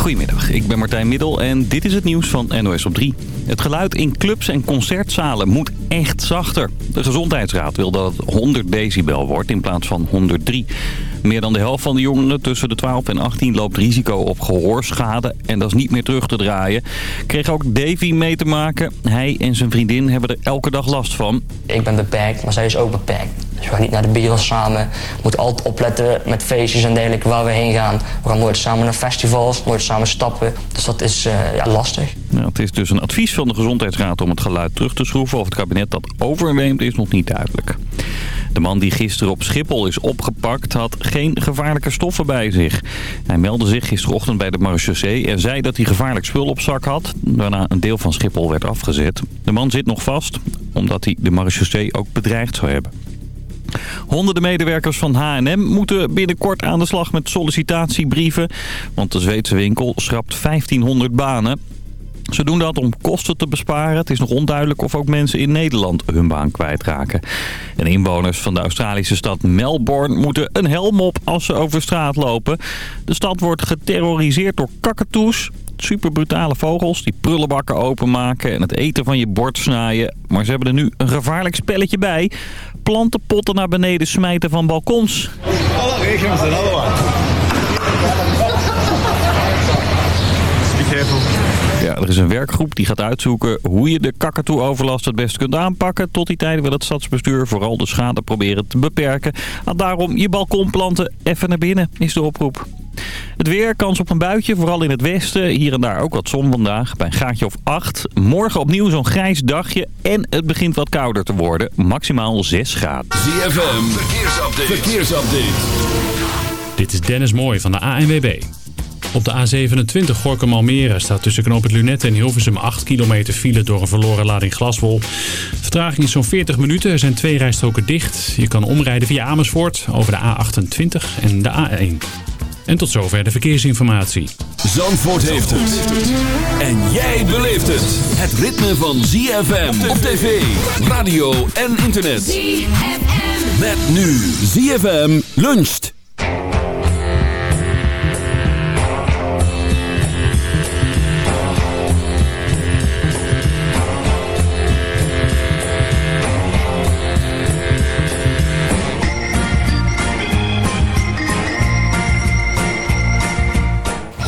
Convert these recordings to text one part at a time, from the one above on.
Goedemiddag, ik ben Martijn Middel en dit is het nieuws van NOS op 3. Het geluid in clubs en concertzalen moet echt zachter. De Gezondheidsraad wil dat het 100 decibel wordt in plaats van 103. Meer dan de helft van de jongeren tussen de 12 en 18 loopt risico op gehoorschade. En dat is niet meer terug te draaien. Kreeg ook Davy mee te maken. Hij en zijn vriendin hebben er elke dag last van. Ik ben beperkt, maar zij is ook beperkt. Dus we gaan niet naar de bios samen. We altijd opletten met feestjes en dergelijke waar we heen gaan. We gaan nooit samen naar festivals, nooit samen stappen. Dus dat is uh, ja, lastig. Nou, het is dus een advies van de Gezondheidsraad om het geluid terug te schroeven. Of het kabinet dat overneemt is nog niet duidelijk. De man die gisteren op Schiphol is opgepakt had geen gevaarlijke stoffen bij zich. Hij meldde zich gisterochtend bij de marechaussee en zei dat hij gevaarlijk spul op zak had. Waarna een deel van Schiphol werd afgezet. De man zit nog vast omdat hij de marechaussee ook bedreigd zou hebben. Honderden medewerkers van H&M moeten binnenkort aan de slag met sollicitatiebrieven. Want de Zweedse winkel schrapt 1500 banen. Ze doen dat om kosten te besparen. Het is nog onduidelijk of ook mensen in Nederland hun baan kwijtraken. En inwoners van de Australische stad Melbourne moeten een helm op als ze over straat lopen. De stad wordt geterroriseerd door kakatoes. Super brutale vogels die prullenbakken openmaken en het eten van je bord snijden. Maar ze hebben er nu een gevaarlijk spelletje bij. Plantenpotten naar beneden smijten van balkons. Oh, another one. Be careful. Ja, er is een werkgroep die gaat uitzoeken hoe je de kakatoe-overlast het best kunt aanpakken. Tot die tijd wil het stadsbestuur vooral de schade proberen te beperken. En daarom je balkonplanten even naar binnen, is de oproep. Het weer, kans op een buitje, vooral in het westen. Hier en daar ook wat zon vandaag, bij een gaatje of 8. Morgen opnieuw zo'n grijs dagje en het begint wat kouder te worden. Maximaal 6 graden. ZFM, verkeersupdate. verkeersupdate. Dit is Dennis Mooij van de ANWB. Op de A27 Gorkum Almere staat tussen knoop het Lunette en Hilversum 8 kilometer file door een verloren lading glaswol. Vertraging is zo'n 40 minuten. Er zijn twee rijstroken dicht. Je kan omrijden via Amersfoort over de A28 en de A1. En tot zover de verkeersinformatie. Zandvoort heeft het. En jij beleeft het. Het ritme van ZFM op tv, radio en internet. ZFM. Met nu ZFM luncht.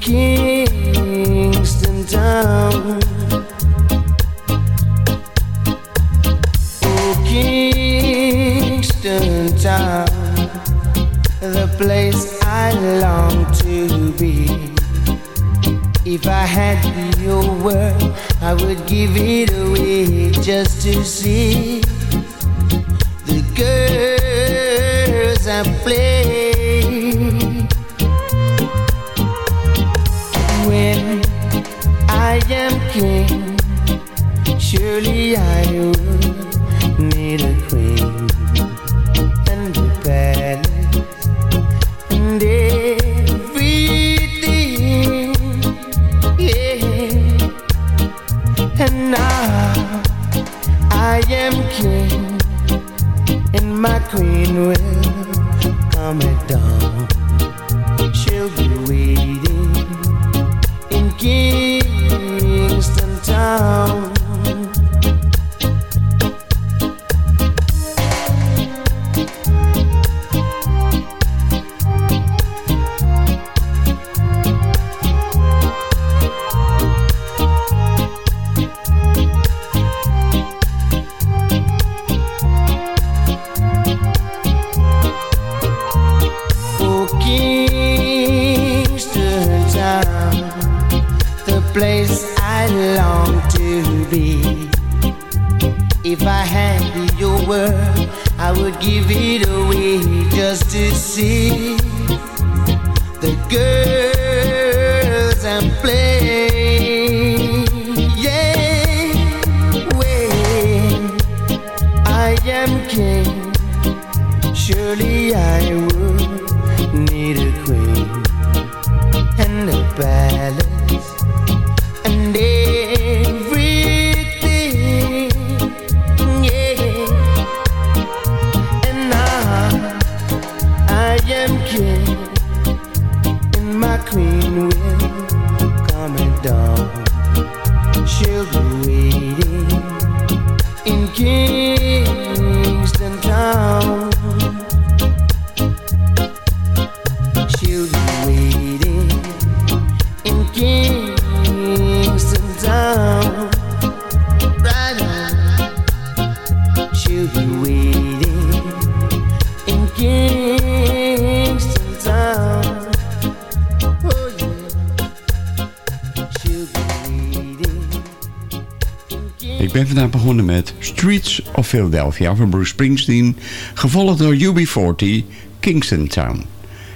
Kingston Town. Oh, Kingston Town, the place I long to be. If I had your word, I would give it away just to see the girls I play. I am king, surely I would need a queen and a palace and. A Philadelphia van Bruce Springsteen. Gevolgd door UB40, Kingston Town.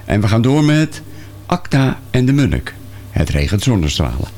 En we gaan door met Acta en de Munnik. Het regent zonnestralen.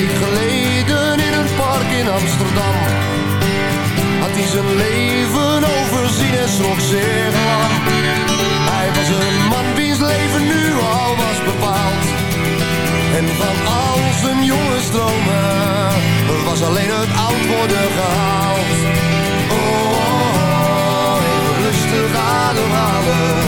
week geleden in een park in Amsterdam had hij zijn leven overzien en schrok zeer lang. Hij was een man wiens leven nu al was bepaald. En van al zijn jonge stromen was alleen het oud worden gehaald. Oh, oh, oh even rustig ademhalen.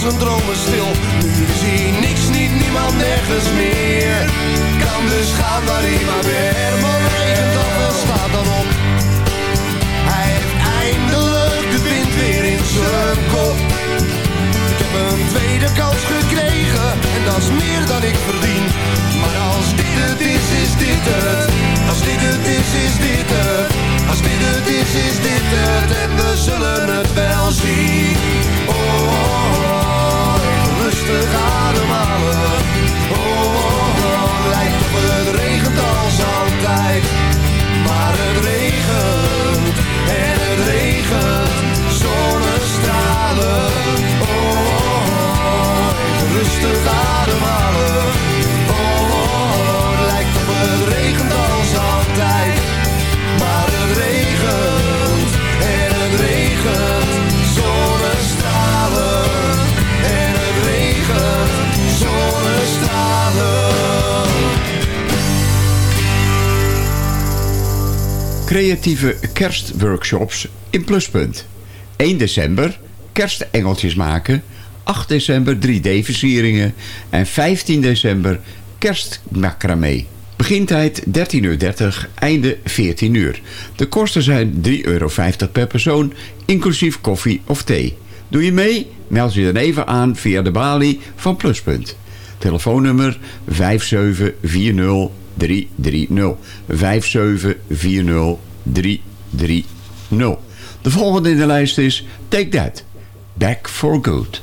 Zijn dromen stil. Nu zie niks, niet niemand, nergens meer. Kan dus gaan waar hij maar weer. Herman regent af en staat dan op. Hij heeft eindelijk de wind weer in zijn kop. Ik heb een tweede kans gekregen en dat is meer dan ik verdien. Maar als dit het is, is dit het. Als dit het is, is dit het. Als dit het is, is dit het. En we zullen het wel Creatieve kerstworkshops in Pluspunt. 1 december kerstengeltjes maken. 8 december 3D-versieringen. En 15 december kerstmacramé. Begintijd 13.30 uur, einde 14 uur. De kosten zijn 3,50 euro per persoon, inclusief koffie of thee. Doe je mee? Meld je dan even aan via de balie van Pluspunt. Telefoonnummer 5740330. 5740330. De volgende in de lijst is Take That. Back for Good.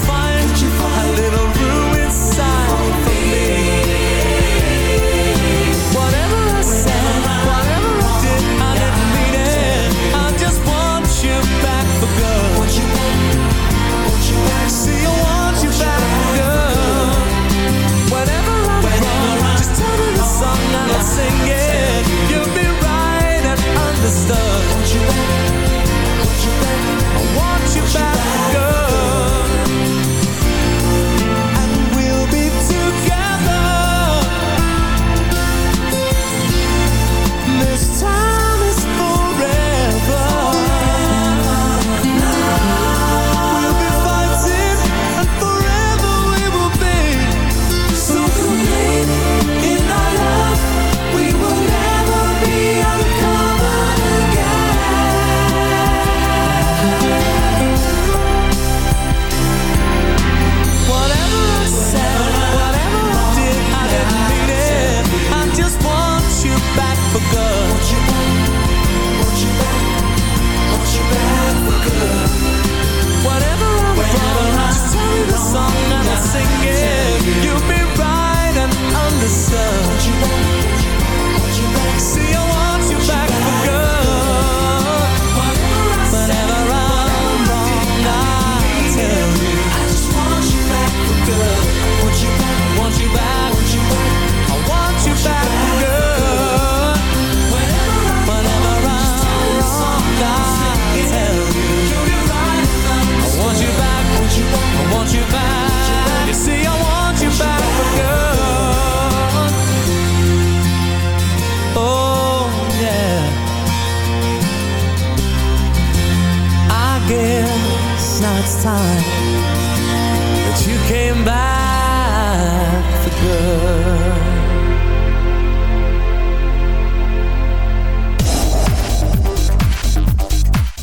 see you.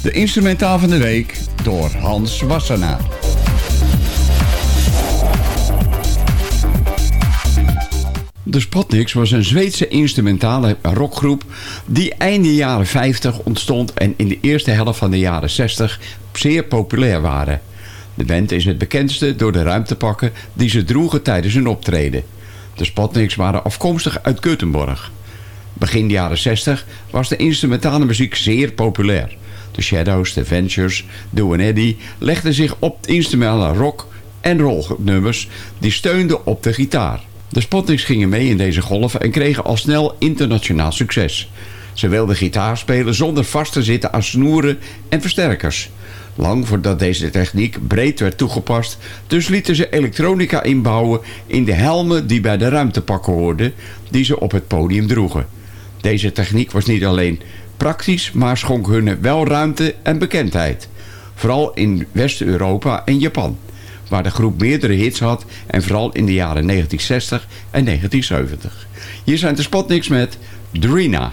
De instrumentaal van de week door Hans Wassenaar. De Spotniks was een Zweedse instrumentale rockgroep die einde jaren 50 ontstond en in de eerste helft van de jaren 60 zeer populair waren. De band is het bekendste door de ruimtepakken die ze droegen tijdens hun optreden. De Spotniks waren afkomstig uit Göteborg. Begin jaren 60 was de instrumentale muziek zeer populair. De Shadows, The Ventures, Doo en Eddie legden zich op instrumentale rock en roll nummers die steunden op de gitaar. De Spotniks gingen mee in deze golf en kregen al snel internationaal succes. Ze wilden gitaar spelen zonder vast te zitten aan snoeren en versterkers. Lang voordat deze techniek breed werd toegepast, dus lieten ze elektronica inbouwen in de helmen die bij de ruimtepakken hoorden, die ze op het podium droegen. Deze techniek was niet alleen praktisch, maar schonk hun wel ruimte en bekendheid. Vooral in West-Europa en Japan, waar de groep meerdere hits had en vooral in de jaren 1960 en 1970. Hier zijn de Spotniks met Drina.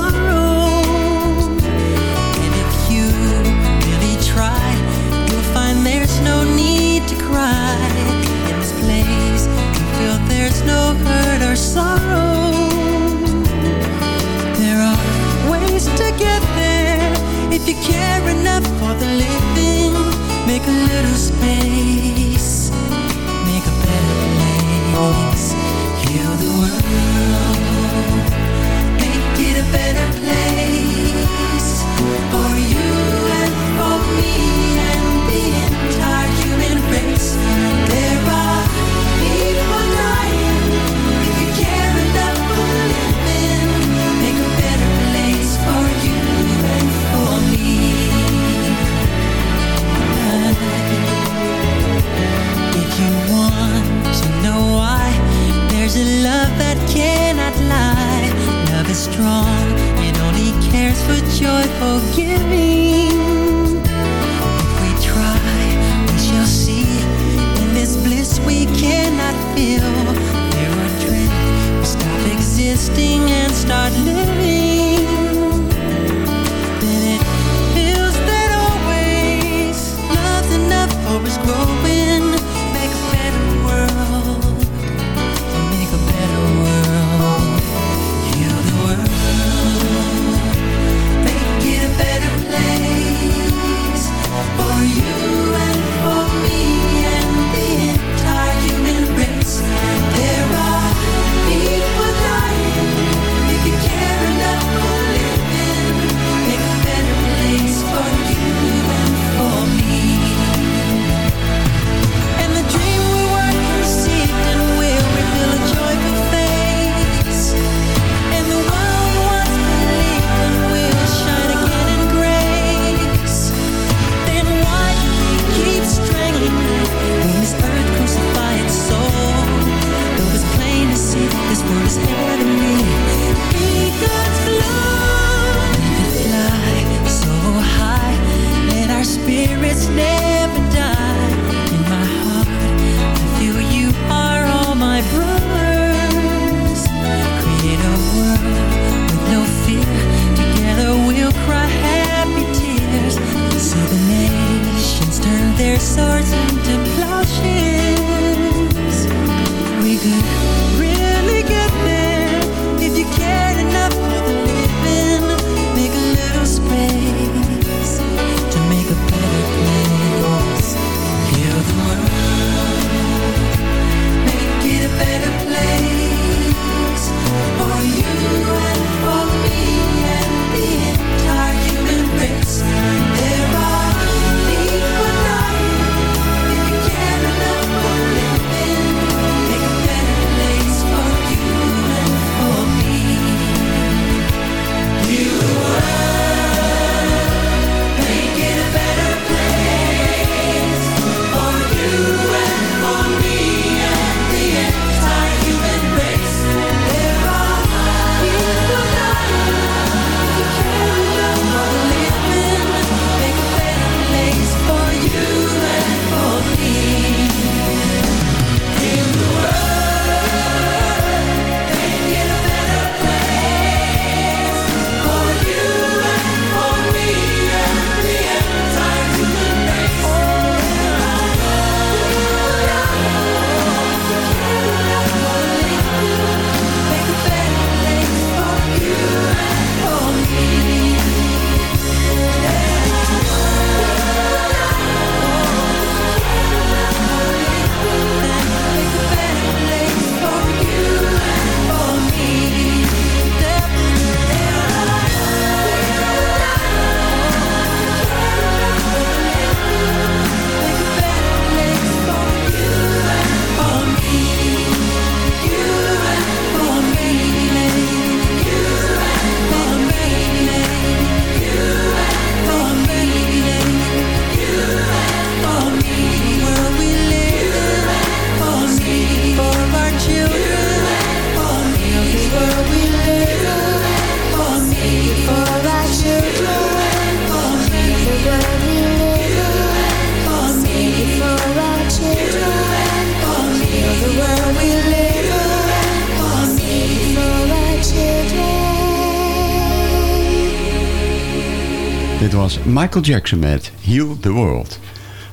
Michael Jackson met Heal the World.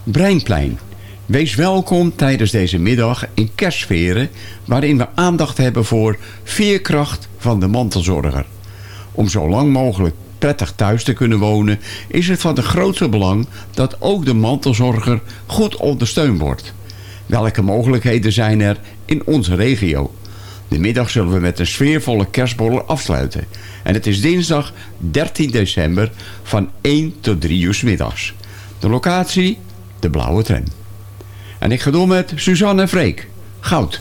Breinplein. Wees welkom tijdens deze middag in kerstsferen... waarin we aandacht hebben voor veerkracht van de mantelzorger. Om zo lang mogelijk prettig thuis te kunnen wonen... is het van de grootste belang dat ook de mantelzorger goed ondersteund wordt. Welke mogelijkheden zijn er in onze regio? De middag zullen we met een sfeervolle kerstborrel afsluiten. En het is dinsdag 13 december van 1 tot 3 uur middags. De locatie, de blauwe tram. En ik ga door met Suzanne en Freek. Goud.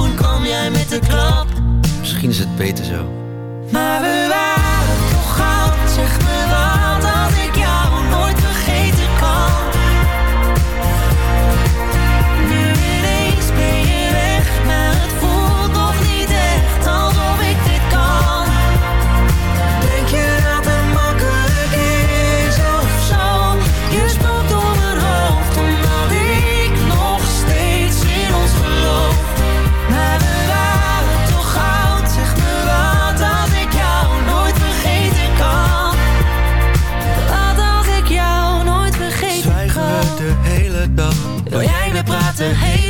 Toen kwam jij met de klap. Misschien is het beter zo. Maar we waren toch goud, zeg me wat als ik jou nooit vergeten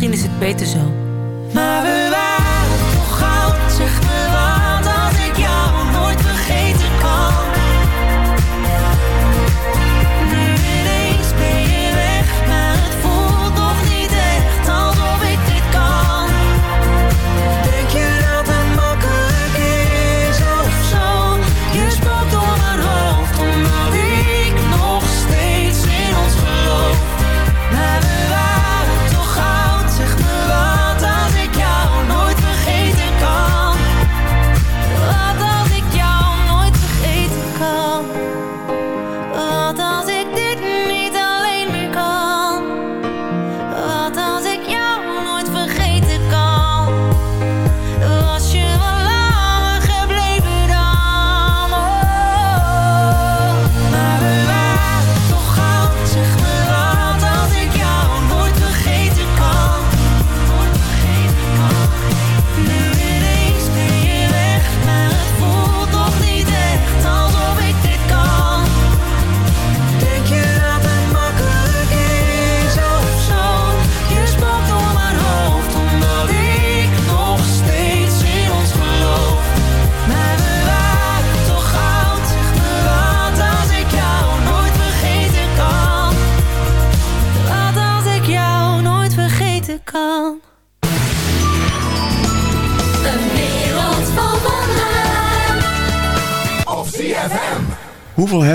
Misschien is het beter zo. maar we waren toch goud, zeg me wat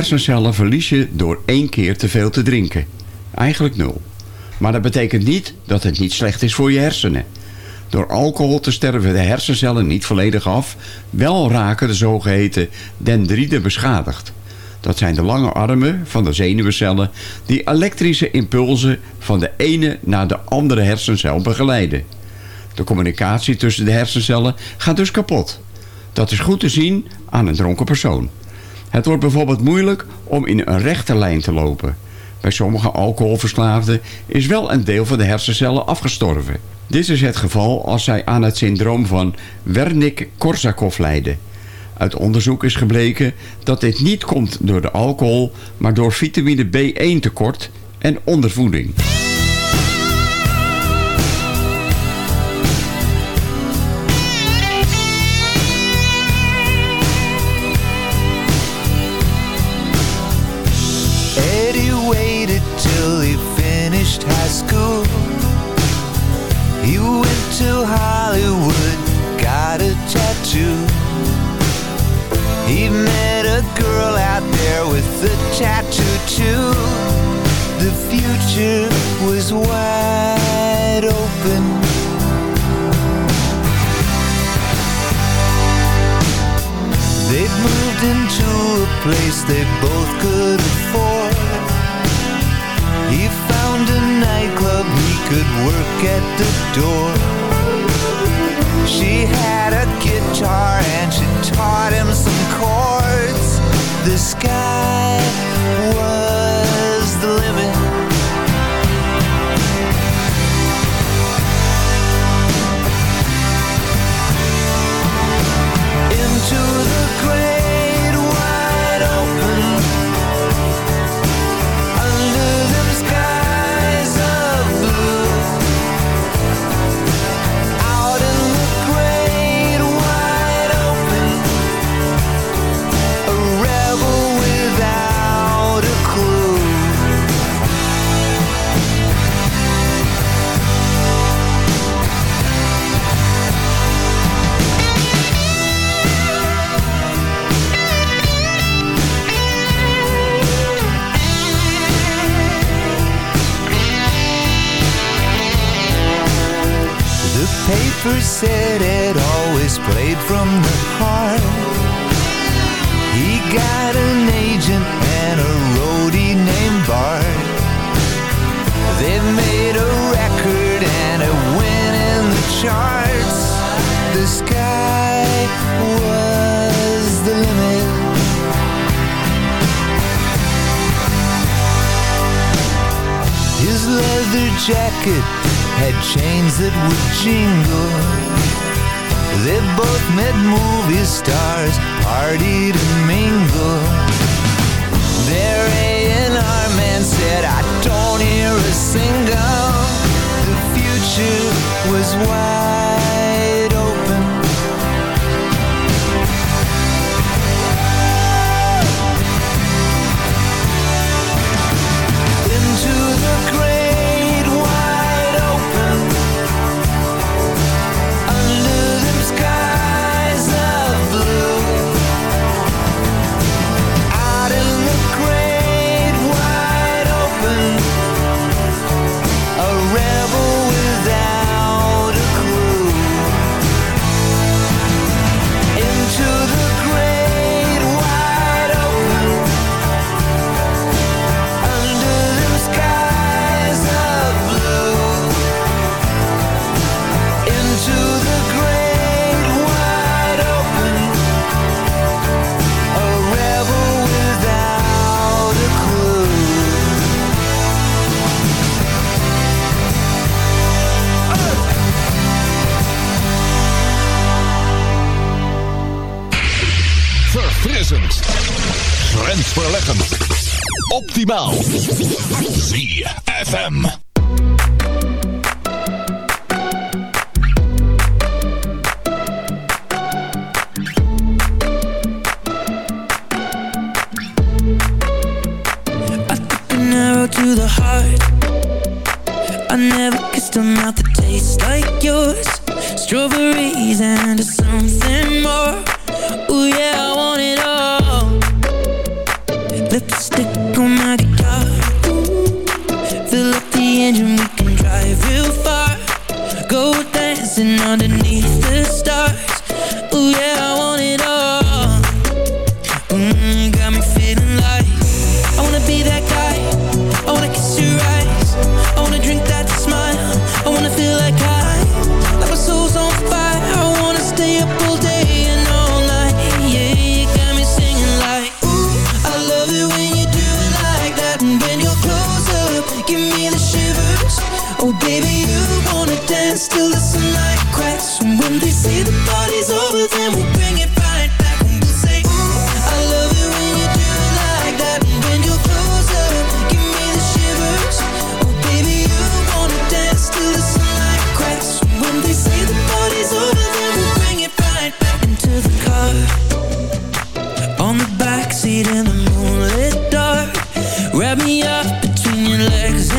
hersencellen verlies je door één keer te veel te drinken? Eigenlijk nul. Maar dat betekent niet dat het niet slecht is voor je hersenen. Door alcohol te sterven de hersencellen niet volledig af. Wel raken de zogeheten dendriden beschadigd. Dat zijn de lange armen van de zenuwcellen die elektrische impulsen van de ene naar de andere hersencel begeleiden. De communicatie tussen de hersencellen gaat dus kapot. Dat is goed te zien aan een dronken persoon. Het wordt bijvoorbeeld moeilijk om in een rechte lijn te lopen. Bij sommige alcoholverslaafden is wel een deel van de hersencellen afgestorven. Dit is het geval als zij aan het syndroom van Wernicke-Korsakoff lijden. Uit onderzoek is gebleken dat dit niet komt door de alcohol, maar door vitamine B1 tekort en ondervoeding. chapter two. The future was wide open. They'd moved into a place they both could afford. He found a nightclub he could work at the door. She had a guitar and she taught him some chords the sky. Was estimado. ZFM. me up between your legs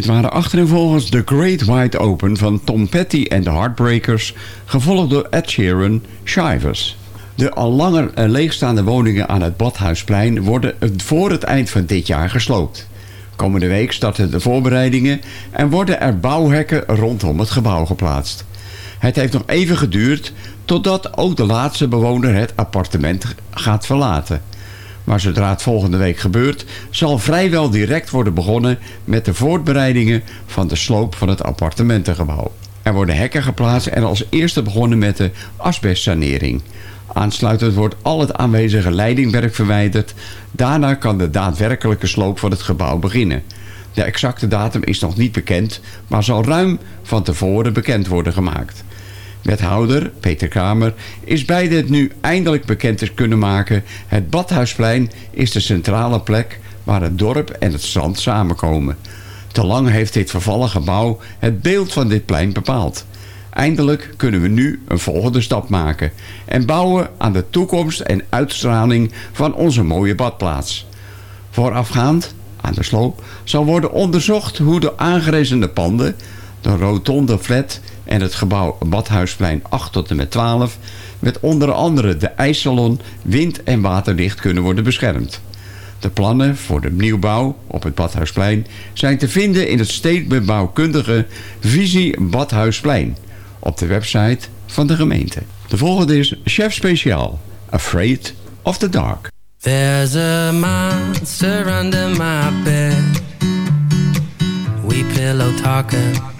Dit waren achtereenvolgens The Great Wide Open van Tom Petty en de Heartbreakers, gevolgd door Ed Sheeran, Shivers. De al langer eh, leegstaande woningen aan het Badhuisplein worden voor het eind van dit jaar gesloopt. Komende week starten de voorbereidingen en worden er bouwhekken rondom het gebouw geplaatst. Het heeft nog even geduurd totdat ook de laatste bewoner het appartement gaat verlaten. Maar zodra het volgende week gebeurt, zal vrijwel direct worden begonnen met de voorbereidingen van de sloop van het appartementengebouw. Er worden hekken geplaatst en als eerste begonnen met de asbestsanering. Aansluitend wordt al het aanwezige leidingwerk verwijderd. Daarna kan de daadwerkelijke sloop van het gebouw beginnen. De exacte datum is nog niet bekend, maar zal ruim van tevoren bekend worden gemaakt. Wethouder Peter Kramer is bij dit nu eindelijk bekend te kunnen maken. Het Badhuisplein is de centrale plek waar het dorp en het strand samenkomen. Te lang heeft dit vervallen gebouw het beeld van dit plein bepaald. Eindelijk kunnen we nu een volgende stap maken en bouwen aan de toekomst en uitstraling van onze mooie badplaats. Voorafgaand aan de sloop zal worden onderzocht hoe de aangerezende panden, de rotonde flat en het gebouw Badhuisplein 8 tot en met 12 met onder andere de ijssalon wind- en waterdicht kunnen worden beschermd. De plannen voor de nieuwbouw op het Badhuisplein zijn te vinden in het stedenbouwkundige Visie Badhuisplein op de website van de gemeente. De volgende is Chef Speciaal, Afraid of the Dark. There's a monster under my bed We pillow talking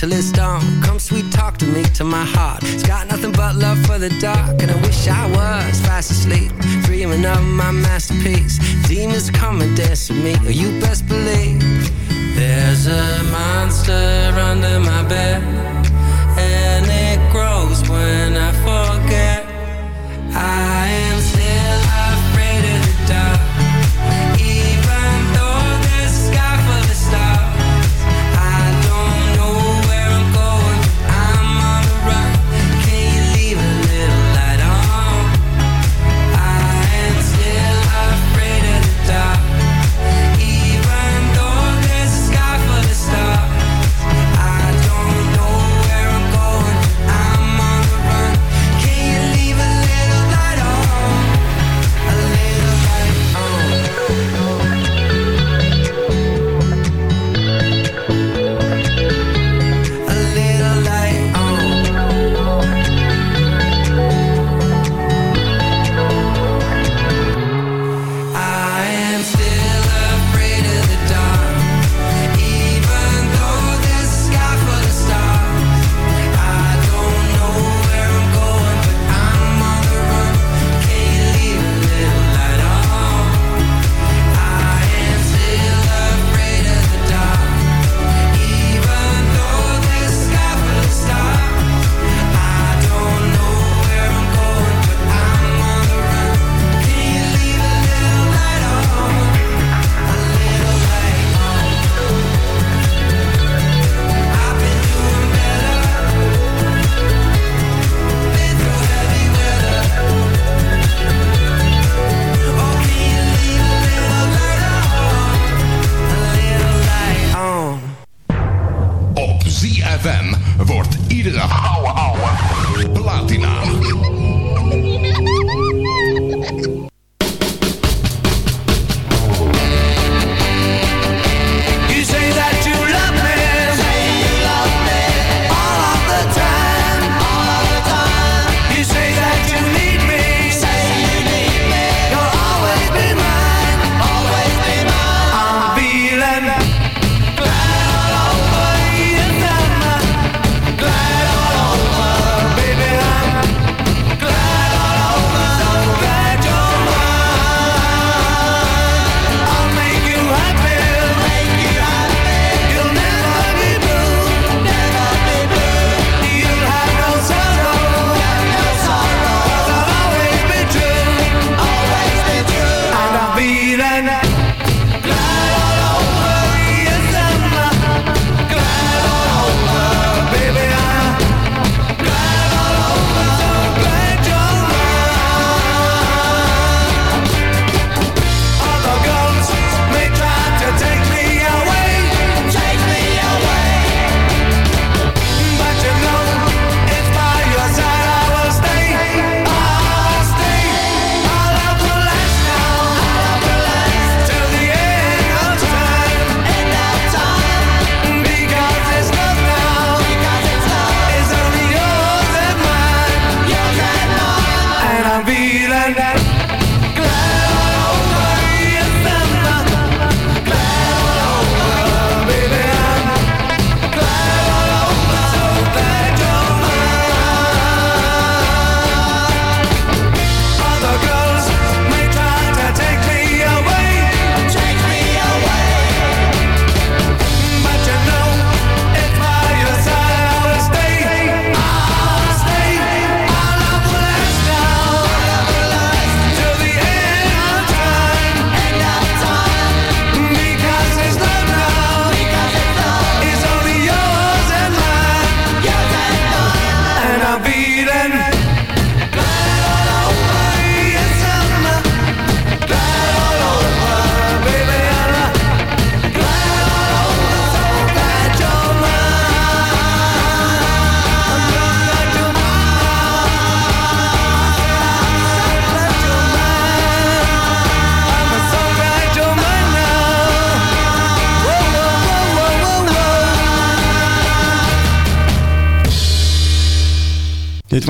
till it's dawn. Come sweet talk to me to my heart. It's got nothing but love for the dark And I wish I was fast asleep Dreaming of my masterpiece. Demons come and dance with me Oh, you best believe. There's a monster under my bed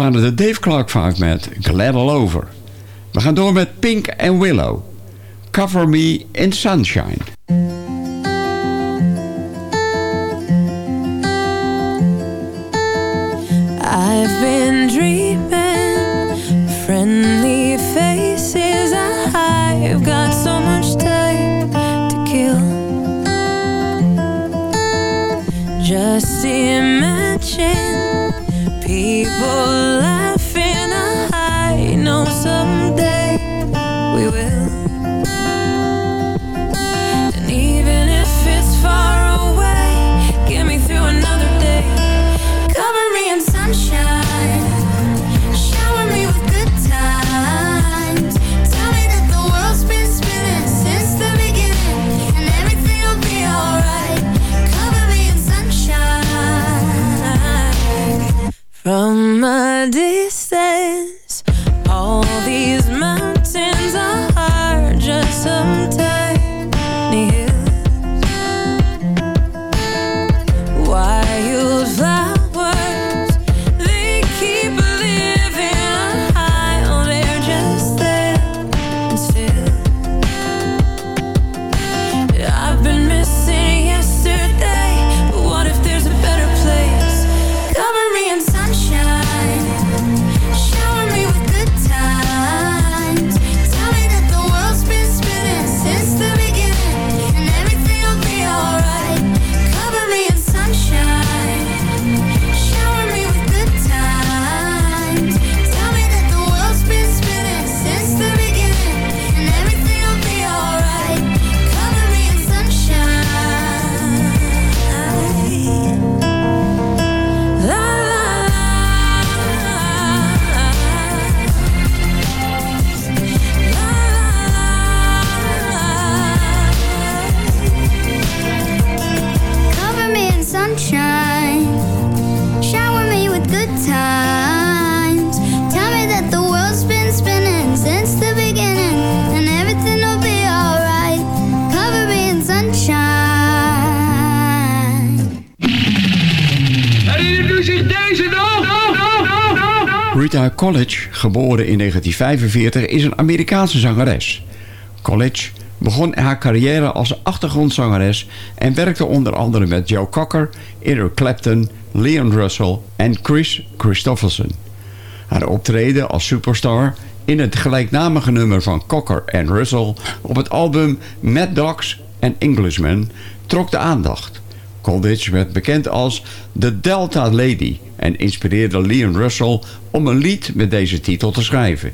waren de Dave Clark 5 met Glad All Over. We gaan door met Pink and Willow. Cover Me in Sunshine. I've been dreaming friendly faces. I've got so much time to kill. Just imagine people like College, geboren in 1945, is een Amerikaanse zangeres. College begon haar carrière als achtergrondzangeres en werkte onder andere met Joe Cocker, Eric Clapton, Leon Russell en Chris Christopherson. Haar optreden als superstar in het gelijknamige nummer van Cocker en Russell op het album Mad Dogs and Englishmen trok de aandacht. Coolidge werd bekend als The Delta Lady en inspireerde Leon Russell om een lied met deze titel te schrijven.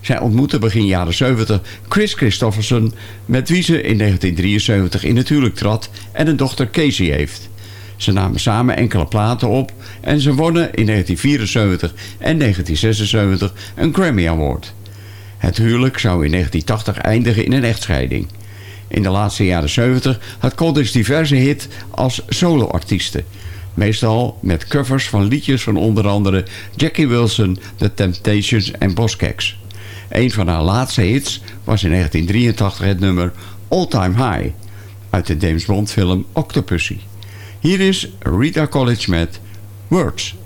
Zij ontmoette begin jaren 70 Chris Christopherson, met wie ze in 1973 in het huwelijk trad en een dochter Casey heeft. Ze namen samen enkele platen op en ze wonnen in 1974 en 1976 een Grammy Award. Het huwelijk zou in 1980 eindigen in een echtscheiding. In de laatste jaren 70 had Colditch diverse hits als soloartieste. Meestal met covers van liedjes van onder andere Jackie Wilson, The Temptations en Boskeks. Een van haar laatste hits was in 1983 het nummer All Time High uit de James Bond film Octopussy. Hier is Rita College met Words.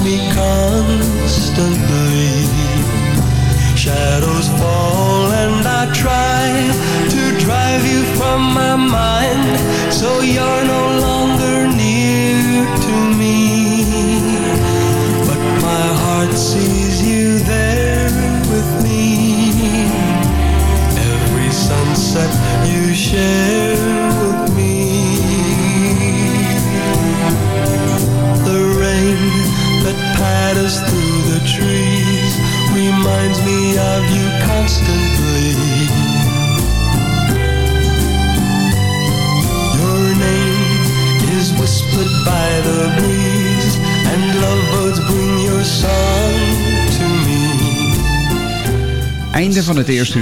me come